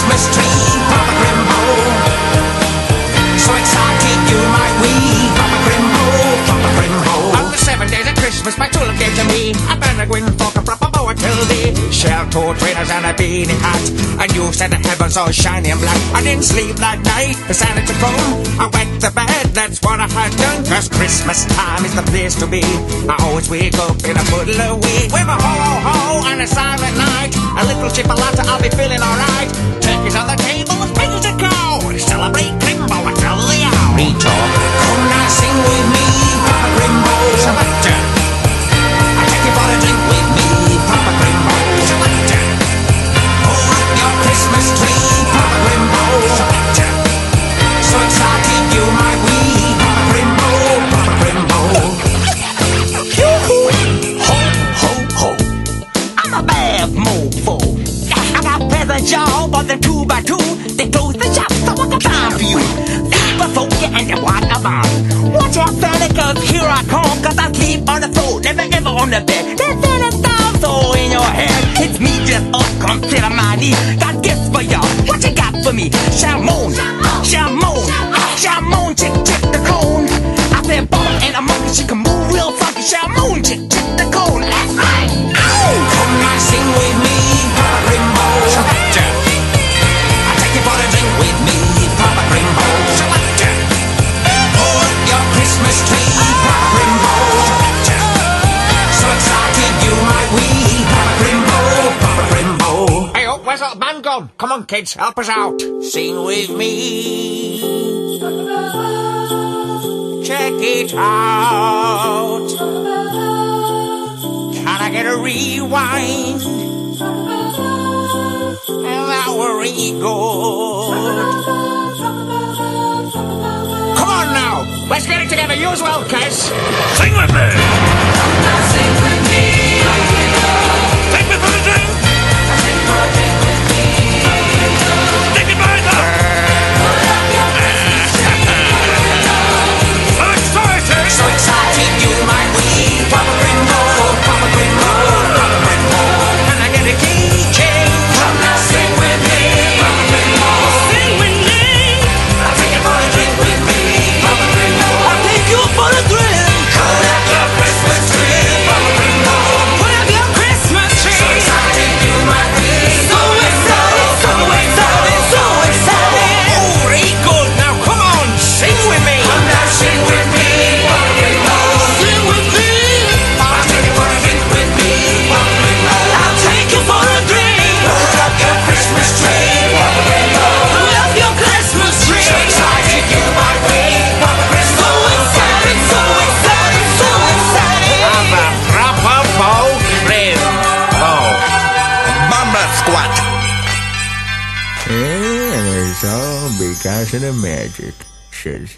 Christmas tree, Papa Grimbo. So excited you might weep, Papa Grimbo, Papa Grimbo. On the seven days of Christmas, my tulip gave to me I've been a peregrine falcon till the shell toe trainers and a beanie hat. And you said the heavens all shiny and black. I didn't sleep that night, the Santa to come. I went to bed, that's what I had done. Cause Christmas time is the place to be. I always wake up in a puddle of wheat with a ho ho ho and a silent night. A little chipolata, I'll be feeling alright. Turkey's on the table, as big Presents, y'all, but they're two by two. They close the shop, so I got time for you. Super funky and you want a bomb. Watch out, fella, cause here I come. Cause I sleep on the floor, never ever on the bed. That's it, it's all in your head. It's me just up, on my knee. Got gifts for y'all. What you got for me? Shalmon, Shalmon, Shalmon, chick, chick Oh, where's gone? Come on, kids, help us out. Sing with me. Check it out. Can I get a rewind? That were good. Come on now, let's get it together. You as well, Kes. Sing with me! And it's all because of the magic, says.